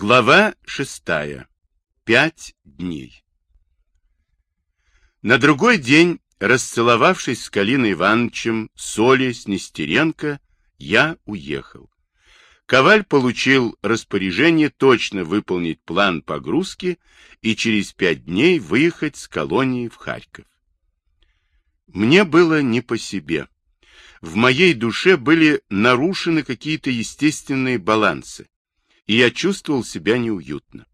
Глава шестая. Пять дней. На другой день, расцеловавшись с Калиной Ивановичем, Соли, с Нестеренко, я уехал. Коваль получил распоряжение точно выполнить план погрузки и через пять дней выехать с колонии в Харьков. Мне было не по себе. В моей душе были нарушены какие-то естественные балансы и я чувствовал себя неуютно.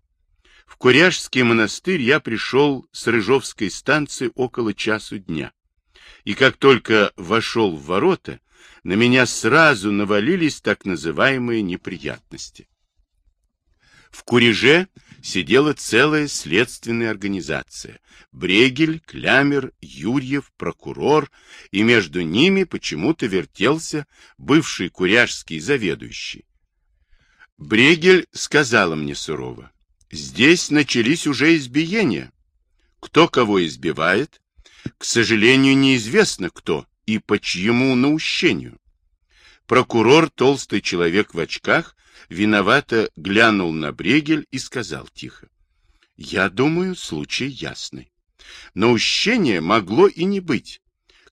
В Куряжский монастырь я пришел с Рыжовской станции около часу дня. И как только вошел в ворота, на меня сразу навалились так называемые неприятности. В Куреже сидела целая следственная организация. Брегель, Клямер, Юрьев, прокурор, и между ними почему-то вертелся бывший куряжский заведующий. Брегель сказала мне сурово, здесь начались уже избиения. Кто кого избивает, к сожалению, неизвестно кто и по чьему наущению. Прокурор, толстый человек в очках, виновато глянул на Брегель и сказал тихо. Я думаю, случай ясный. Наущение могло и не быть.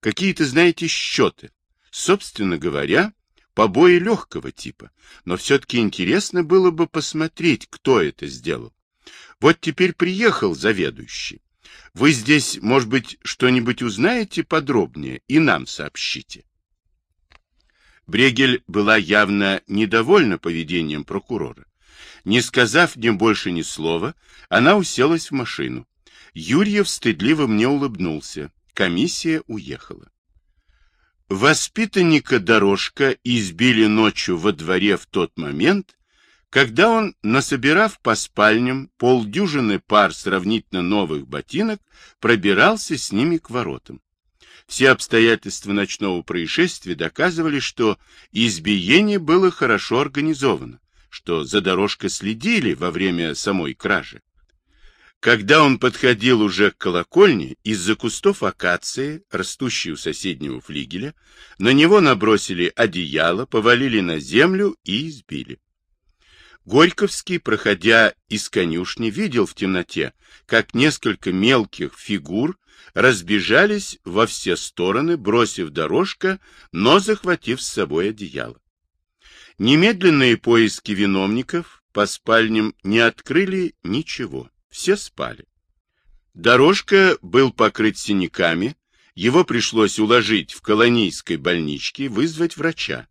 Какие-то, знаете, счеты. Собственно говоря, побои легкого типа, но все-таки интересно было бы посмотреть, кто это сделал. Вот теперь приехал заведующий. Вы здесь, может быть, что-нибудь узнаете подробнее и нам сообщите. Брегель была явно недовольна поведением прокурора. Не сказав мне больше ни слова, она уселась в машину. Юрьев стыдливо мне улыбнулся. Комиссия уехала. Воспитанника дорожка избили ночью во дворе в тот момент, когда он, насобирав по спальням полдюжины пар сравнительно новых ботинок, пробирался с ними к воротам. Все обстоятельства ночного происшествия доказывали, что избиение было хорошо организовано, что за дорожкой следили во время самой кражи. Когда он подходил уже к колокольне, из-за кустов акации, растущей у соседнего флигеля, на него набросили одеяло, повалили на землю и избили. Горьковский, проходя из конюшни, видел в темноте, как несколько мелких фигур разбежались во все стороны, бросив дорожка, но захватив с собой одеяло. Немедленные поиски виновников по спальням не открыли ничего. Все спали. Дорожка был покрыт синяками, его пришлось уложить в колонийской больничке, вызвать врача.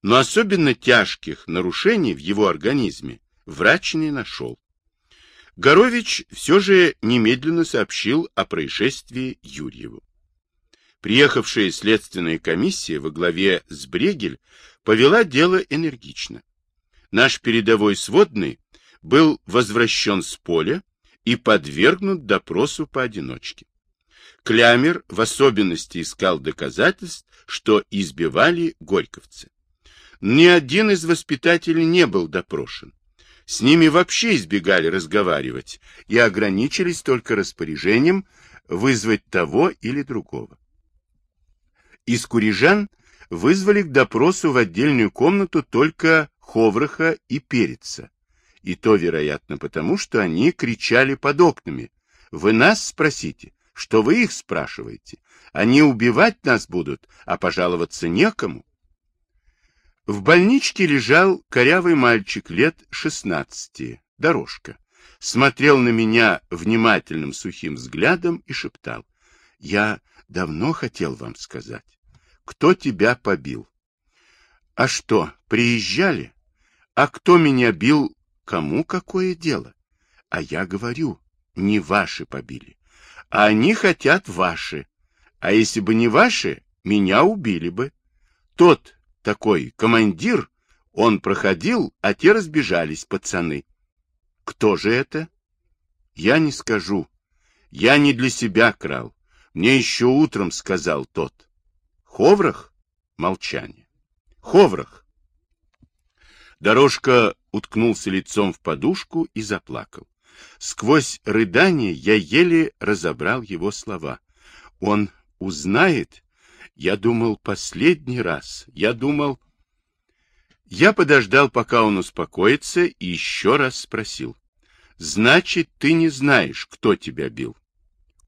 Но особенно тяжких нарушений в его организме врач не нашел. Горович все же немедленно сообщил о происшествии Юрьеву. Приехавшая следственная комиссия во главе с Брегель повела дело энергично. Наш передовой сводный был возвращен с поля и подвергнут допросу поодиночке. Клямер в особенности искал доказательств, что избивали горьковцы. Ни один из воспитателей не был допрошен. С ними вообще избегали разговаривать и ограничились только распоряжением вызвать того или другого. Из курижан вызвали к допросу в отдельную комнату только Ховраха и Переца, и то, вероятно, потому, что они кричали под окнами. Вы нас спросите, что вы их спрашиваете? Они убивать нас будут, а пожаловаться некому. В больничке лежал корявый мальчик лет шестнадцати, дорожка. Смотрел на меня внимательным сухим взглядом и шептал. Я давно хотел вам сказать. Кто тебя побил? А что, приезжали? А кто меня бил, Кому какое дело? А я говорю, не ваши побили. А они хотят ваши. А если бы не ваши, меня убили бы. Тот такой командир, он проходил, а те разбежались, пацаны. Кто же это? Я не скажу. Я не для себя крал. Мне еще утром сказал тот. Ховрах? Молчание. Ховрах. Дорожка уткнулся лицом в подушку и заплакал. Сквозь рыдание я еле разобрал его слова. Он узнает? Я думал последний раз. Я думал... Я подождал, пока он успокоится, и еще раз спросил. Значит, ты не знаешь, кто тебя бил.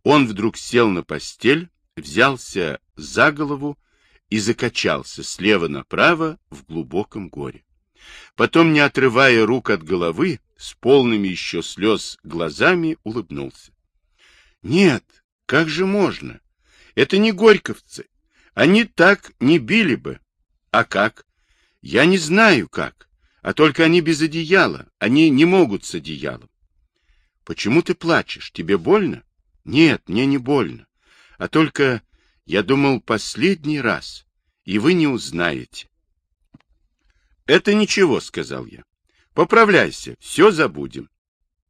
Он вдруг сел на постель, взялся за голову и закачался слева направо в глубоком горе. Потом, не отрывая рук от головы, с полными еще слез глазами улыбнулся. Нет, как же можно? Это не горьковцы. Они так не били бы. А как? Я не знаю как. А только они без одеяла. Они не могут с одеялом. Почему ты плачешь? Тебе больно? Нет, мне не больно. А только я думал последний раз, и вы не узнаете. Это ничего, сказал я. Поправляйся, все забудем.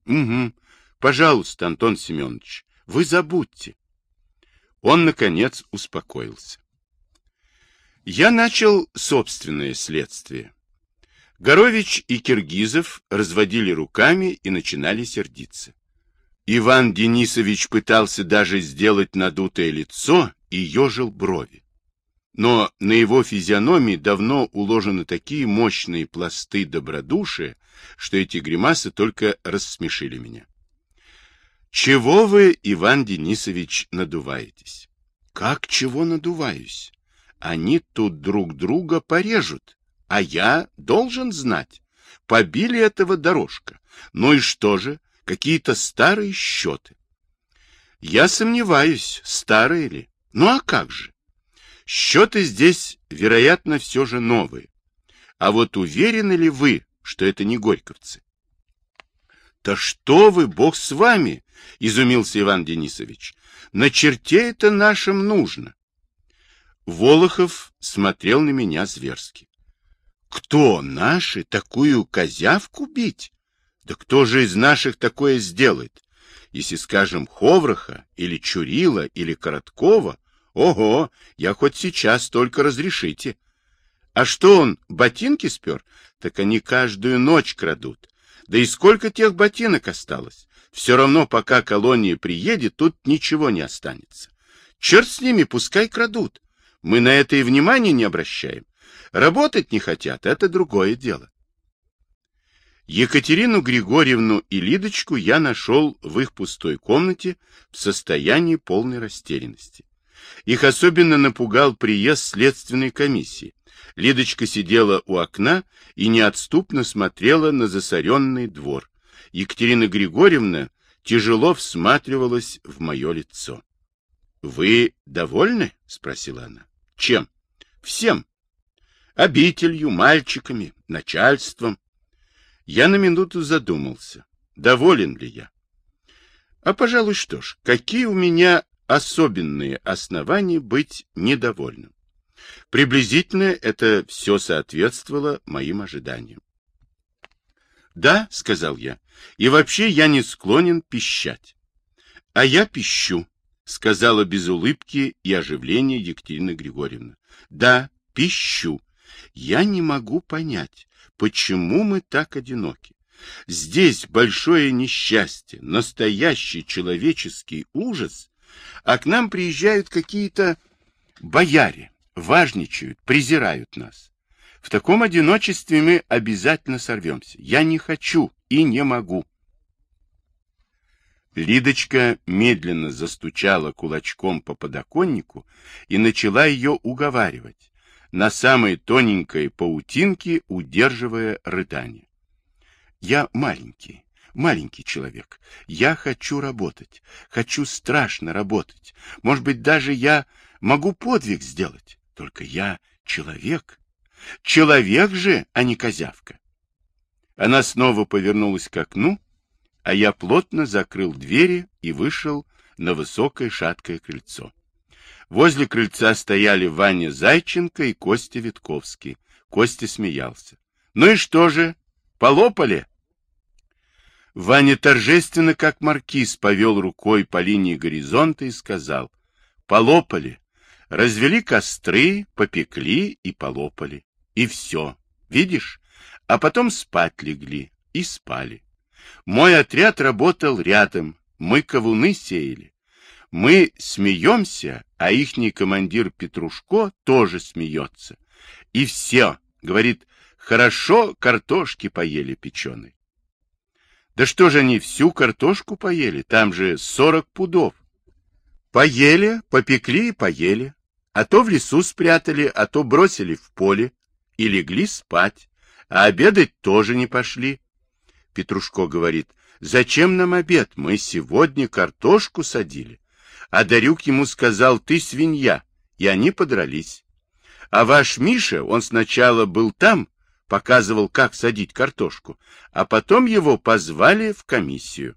Угу. Пожалуйста, Антон Семенович, вы забудьте. Он, наконец, успокоился. Я начал собственное следствие. Горович и Киргизов разводили руками и начинали сердиться. Иван Денисович пытался даже сделать надутое лицо и ежил брови. Но на его физиономии давно уложены такие мощные пласты добродушия, что эти гримасы только рассмешили меня. Чего вы, Иван Денисович, надуваетесь? Как чего надуваюсь? Они тут друг друга порежут, а я должен знать. Побили этого дорожка. Ну и что же? Какие-то старые счеты. Я сомневаюсь, старые ли. Ну а как же? Счеты здесь, вероятно, все же новые. А вот уверены ли вы, что это не горьковцы? Да что вы, бог с вами, изумился Иван Денисович. На черте это нашим нужно. Волохов смотрел на меня зверски. Кто наши такую козявку бить? Да кто же из наших такое сделает? Если, скажем, Ховраха, или Чурила, или Короткова, ого, я хоть сейчас только разрешите. А что он, ботинки спер? Так они каждую ночь крадут. Да и сколько тех ботинок осталось? Все равно, пока колония приедет, тут ничего не останется. Черт с ними, пускай крадут. Мы на это и внимания не обращаем. Работать не хотят, это другое дело. Екатерину Григорьевну и Лидочку я нашел в их пустой комнате в состоянии полной растерянности. Их особенно напугал приезд следственной комиссии. Лидочка сидела у окна и неотступно смотрела на засоренный двор. Екатерина Григорьевна тяжело всматривалась в мое лицо. — Вы довольны? — спросила она. — Чем? — Всем. Обителью, мальчиками, начальством. Я на минуту задумался, доволен ли я. А, пожалуй, что ж, какие у меня особенные основания быть недовольным? Приблизительно это все соответствовало моим ожиданиям. «Да», — сказал я, — «и вообще я не склонен пищать». «А я пищу», — сказала без улыбки и оживления Екатерина Григорьевна. «Да, пищу. Я не могу понять, почему мы так одиноки. Здесь большое несчастье, настоящий человеческий ужас, а к нам приезжают какие-то бояре, важничают, презирают нас. В таком одиночестве мы обязательно сорвемся. Я не хочу и не могу. Лидочка медленно застучала кулачком по подоконнику и начала ее уговаривать, на самой тоненькой паутинке удерживая рыдание. Я маленький, маленький человек. Я хочу работать, хочу страшно работать. Может быть, даже я могу подвиг сделать. Только я человек. Человек же, а не козявка. Она снова повернулась к окну, а я плотно закрыл двери и вышел на высокое шаткое крыльцо. Возле крыльца стояли Ваня Зайченко и Костя Витковский. Костя смеялся. — Ну и что же, полопали? Ваня торжественно, как маркиз, повел рукой по линии горизонта и сказал. — Полопали. Развели костры, попекли и полопали. И все. Видишь? А потом спать легли и спали. Мой отряд работал рядом, мы ковуны сеяли. Мы смеемся, а ихний командир Петрушко тоже смеется. И все, говорит, Хорошо картошки поели печеной. Да что же они всю картошку поели? Там же сорок пудов. Поели, попекли и поели. А то в лесу спрятали, а то бросили в поле и легли спать. А обедать тоже не пошли. Петрушко говорит, зачем нам обед? Мы сегодня картошку садили. А Дарюк ему сказал, ты свинья, и они подрались. А ваш Миша, он сначала был там, показывал, как садить картошку, а потом его позвали в комиссию.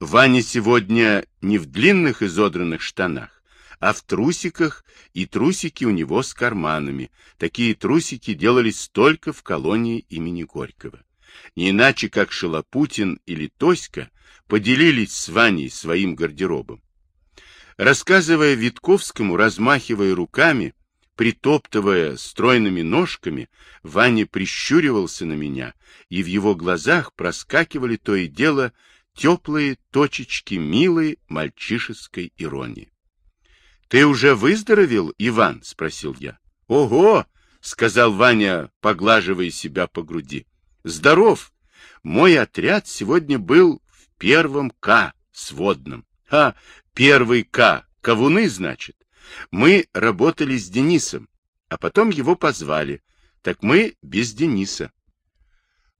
Ваня сегодня не в длинных изодранных штанах, а в трусиках, и трусики у него с карманами. Такие трусики делались только в колонии имени Горького. Не иначе, как Шалопутин или Тоська поделились с Ваней своим гардеробом. Рассказывая Витковскому, размахивая руками, притоптывая стройными ножками, Ваня прищуривался на меня, и в его глазах проскакивали то и дело теплые точечки милой мальчишеской иронии. — Ты уже выздоровел, Иван? — спросил я. — Ого! — сказал Ваня, поглаживая себя по груди. — Здоров! Мой отряд сегодня был в первом К сводном. А, первый К, ковуны, значит. Мы работали с Денисом, а потом его позвали. Так мы без Дениса.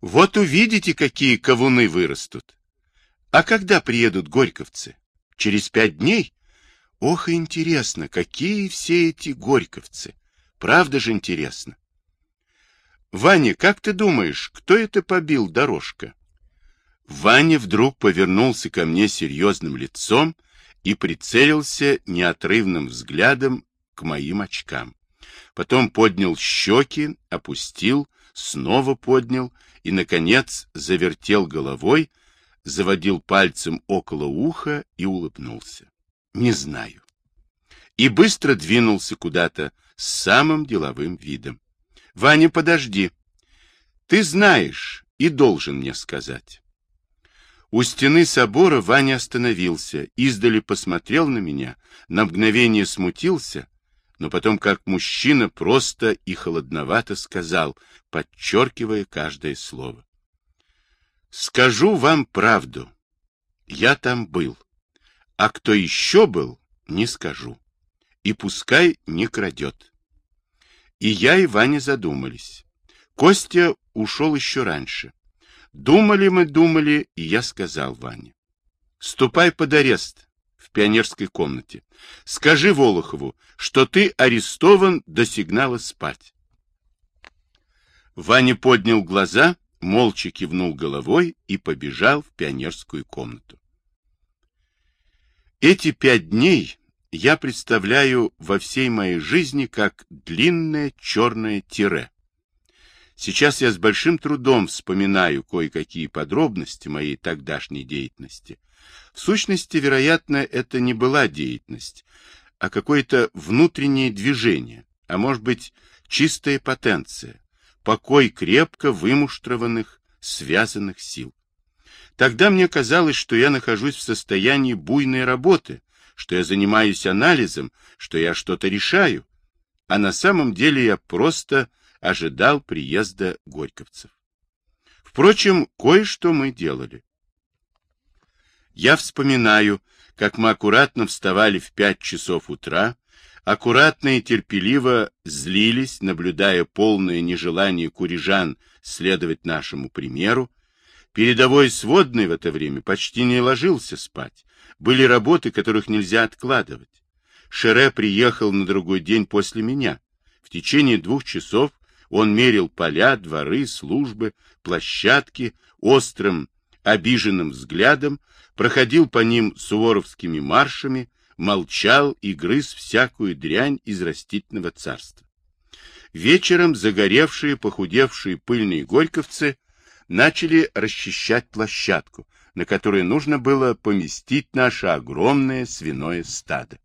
Вот увидите, какие ковуны вырастут. А когда приедут горьковцы? Через пять дней? Ох, интересно, какие все эти горьковцы. Правда же интересно. Ваня, как ты думаешь, кто это побил дорожка? Ваня вдруг повернулся ко мне серьезным лицом и прицелился неотрывным взглядом к моим очкам. Потом поднял щеки, опустил, снова поднял и, наконец, завертел головой, заводил пальцем около уха и улыбнулся. Не знаю. И быстро двинулся куда-то с самым деловым видом. Ваня, подожди. Ты знаешь и должен мне сказать. У стены собора Ваня остановился, издали посмотрел на меня, на мгновение смутился, но потом, как мужчина, просто и холодновато сказал, подчеркивая каждое слово. Скажу вам правду. Я там был. А кто еще был, не скажу. И пускай не крадет. И я, и Ваня задумались. Костя ушел еще раньше. Думали мы, думали, и я сказал Ване. Ступай под арест в пионерской комнате. Скажи Волохову, что ты арестован до сигнала спать. Ваня поднял глаза молча кивнул головой и побежал в пионерскую комнату. Эти пять дней я представляю во всей моей жизни как длинное черное тире. Сейчас я с большим трудом вспоминаю кое-какие подробности моей тогдашней деятельности. В сущности, вероятно, это не была деятельность, а какое-то внутреннее движение, а может быть, чистая потенция, покой крепко вымуштрованных, связанных сил. Тогда мне казалось, что я нахожусь в состоянии буйной работы, что я занимаюсь анализом, что я что-то решаю, а на самом деле я просто ожидал приезда горьковцев. Впрочем, кое-что мы делали. Я вспоминаю, как мы аккуратно вставали в пять часов утра, аккуратно и терпеливо злились, наблюдая полное нежелание курижан следовать нашему примеру. Передовой сводный в это время почти не ложился спать. Были работы, которых нельзя откладывать. Шере приехал на другой день после меня. В течение двух часов он мерил поля, дворы, службы, площадки острым, обиженным взглядом, проходил по ним суворовскими маршами, молчал и грыз всякую дрянь из растительного царства. Вечером загоревшие, похудевшие пыльные горьковцы начали расчищать площадку, на которой нужно было поместить наше огромное свиное стадо.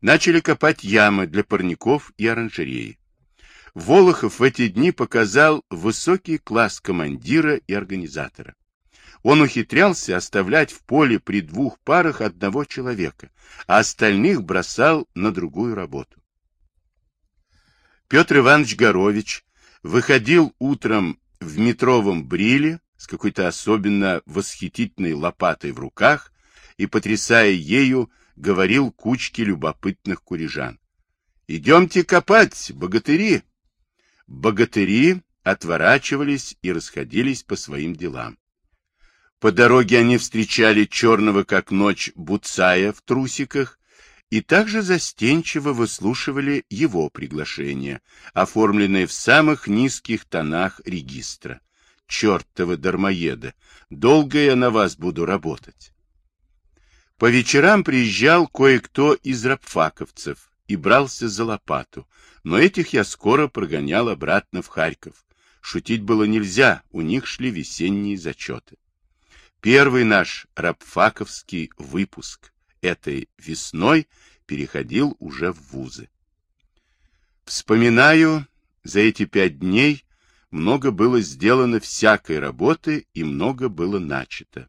Начали копать ямы для парников и оранжереи. Волохов в эти дни показал высокий класс командира и организатора он ухитрялся оставлять в поле при двух парах одного человека, а остальных бросал на другую работу. Петр Иванович Горович выходил утром в метровом бриле с какой-то особенно восхитительной лопатой в руках и, потрясая ею, говорил кучке любопытных курижан. «Идемте копать, богатыри!» Богатыри отворачивались и расходились по своим делам. По дороге они встречали черного как ночь Буцая в трусиках и также застенчиво выслушивали его приглашение, оформленное в самых низких тонах регистра. Чертова дармоеда! Долго я на вас буду работать. По вечерам приезжал кое-кто из рабфаковцев и брался за лопату, но этих я скоро прогонял обратно в Харьков. Шутить было нельзя, у них шли весенние зачеты. Первый наш рабфаковский выпуск этой весной переходил уже в вузы. Вспоминаю, за эти пять дней много было сделано всякой работы и много было начато.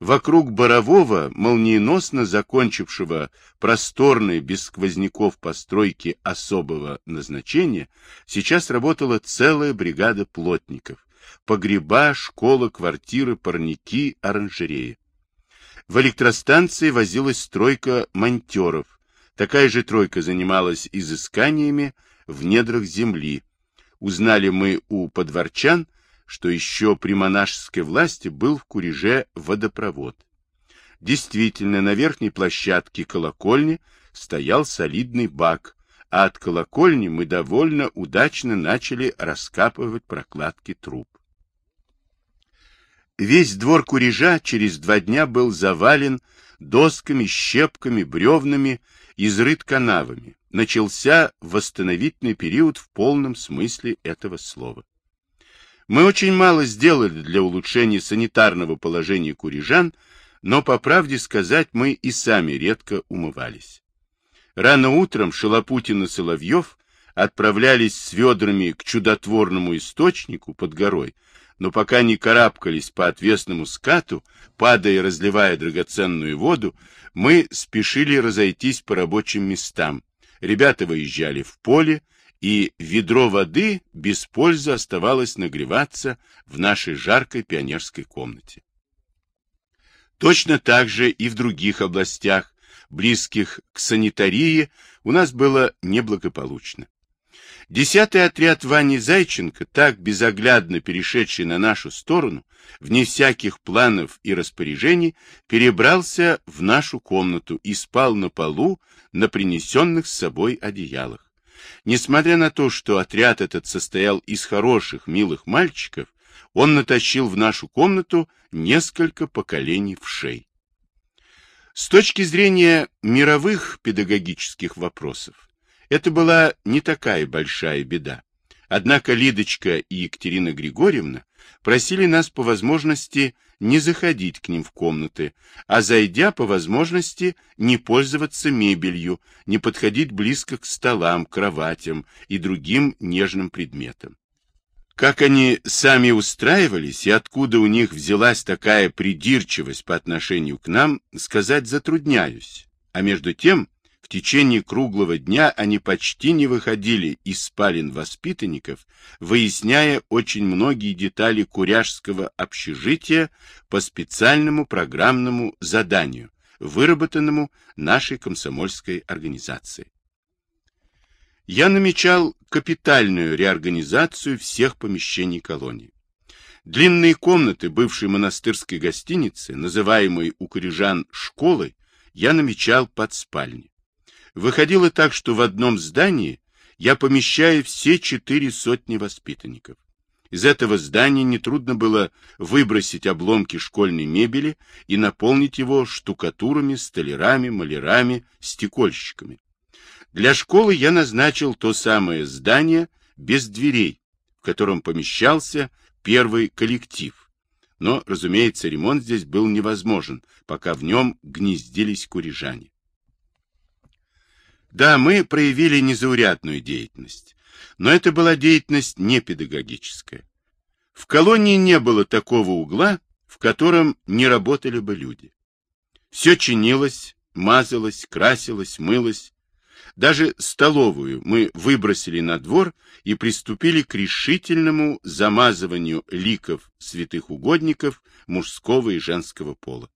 Вокруг Борового, молниеносно закончившего просторные без сквозняков постройки особого назначения, сейчас работала целая бригада плотников. Погреба, школа, квартиры, парники, оранжереи. В электростанции возилась стройка монтеров. Такая же тройка занималась изысканиями в недрах земли. Узнали мы у подворчан, что еще при монашеской власти был в Куреже водопровод. Действительно, на верхней площадке колокольни стоял солидный бак, а от колокольни мы довольно удачно начали раскапывать прокладки труб. Весь двор Курежа через два дня был завален досками, щепками, бревнами, изрыт канавами. Начался восстановительный период в полном смысле этого слова. Мы очень мало сделали для улучшения санитарного положения курижан, но, по правде сказать, мы и сами редко умывались. Рано утром Шалопутин и Соловьев отправлялись с ведрами к чудотворному источнику под горой, но пока не карабкались по отвесному скату, падая и разливая драгоценную воду, мы спешили разойтись по рабочим местам. Ребята выезжали в поле, и ведро воды без пользы оставалось нагреваться в нашей жаркой пионерской комнате. Точно так же и в других областях, близких к санитарии, у нас было неблагополучно. Десятый отряд Вани Зайченко, так безоглядно перешедший на нашу сторону, вне всяких планов и распоряжений, перебрался в нашу комнату и спал на полу на принесенных с собой одеялах. Несмотря на то, что отряд этот состоял из хороших, милых мальчиков, он натащил в нашу комнату несколько поколений вшей. С точки зрения мировых педагогических вопросов, это была не такая большая беда. Однако Лидочка и Екатерина Григорьевна просили нас по возможности не заходить к ним в комнаты, а зайдя по возможности не пользоваться мебелью, не подходить близко к столам, кроватям и другим нежным предметам. Как они сами устраивались и откуда у них взялась такая придирчивость по отношению к нам, сказать затрудняюсь. А между тем, в течение круглого дня они почти не выходили из спален воспитанников, выясняя очень многие детали куряжского общежития по специальному программному заданию, выработанному нашей комсомольской организацией. Я намечал капитальную реорганизацию всех помещений колонии. Длинные комнаты бывшей монастырской гостиницы, называемой у корижан школой, я намечал под спальни. Выходило так, что в одном здании я помещаю все четыре сотни воспитанников. Из этого здания нетрудно было выбросить обломки школьной мебели и наполнить его штукатурами, столярами, малярами, стекольщиками. Для школы я назначил то самое здание без дверей, в котором помещался первый коллектив. Но, разумеется, ремонт здесь был невозможен, пока в нем гнездились курижане. Да, мы проявили незаурядную деятельность, но это была деятельность не педагогическая. В колонии не было такого угла, в котором не работали бы люди. Все чинилось, мазалось, красилось, мылось. Даже столовую мы выбросили на двор и приступили к решительному замазыванию ликов святых угодников мужского и женского пола.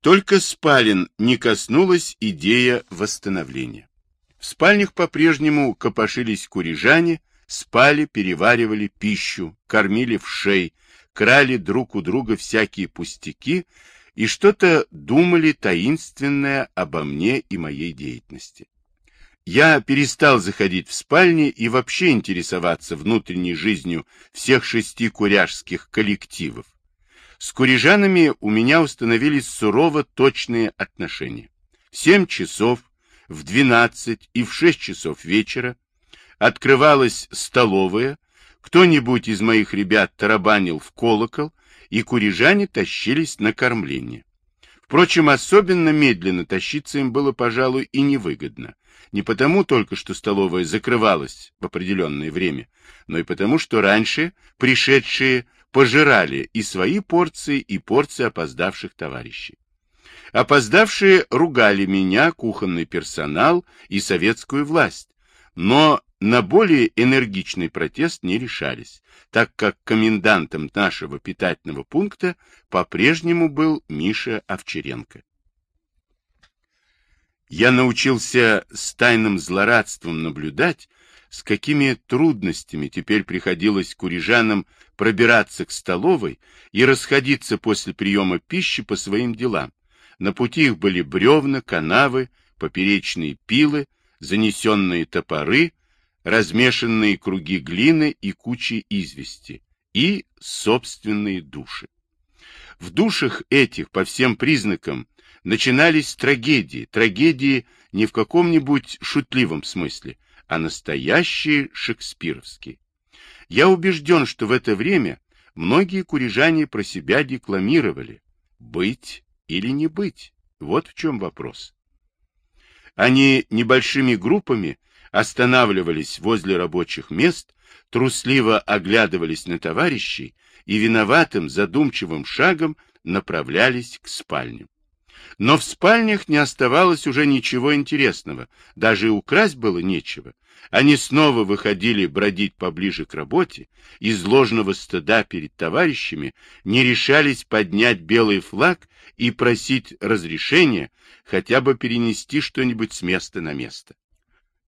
Только спален не коснулась идея восстановления. В спальнях по-прежнему копошились курижане, спали, переваривали пищу, кормили в шей, крали друг у друга всякие пустяки и что-то думали таинственное обо мне и моей деятельности. Я перестал заходить в спальни и вообще интересоваться внутренней жизнью всех шести куряжских коллективов. С курижанами у меня установились сурово точные отношения. В семь часов, в двенадцать и в шесть часов вечера открывалась столовая, кто-нибудь из моих ребят тарабанил в колокол, и курижане тащились на кормление. Впрочем, особенно медленно тащиться им было, пожалуй, и невыгодно. Не потому только, что столовая закрывалась в определенное время, но и потому, что раньше пришедшие пожирали и свои порции, и порции опоздавших товарищей. Опоздавшие ругали меня, кухонный персонал и советскую власть, но на более энергичный протест не решались, так как комендантом нашего питательного пункта по-прежнему был Миша Овчаренко. Я научился с тайным злорадством наблюдать, с какими трудностями теперь приходилось курижанам пробираться к столовой и расходиться после приема пищи по своим делам. На пути их были бревна, канавы, поперечные пилы, занесенные топоры, размешанные круги глины и кучи извести, и собственные души. В душах этих, по всем признакам, начинались трагедии, трагедии не в каком-нибудь шутливом смысле, а настоящие шекспировские. Я убежден, что в это время многие курижане про себя декламировали «быть или не быть». Вот в чем вопрос. Они небольшими группами останавливались возле рабочих мест, трусливо оглядывались на товарищей и виноватым задумчивым шагом направлялись к спальням. Но в спальнях не оставалось уже ничего интересного, даже украсть было нечего. Они снова выходили бродить поближе к работе, из ложного стыда перед товарищами не решались поднять белый флаг и просить разрешения хотя бы перенести что-нибудь с места на место.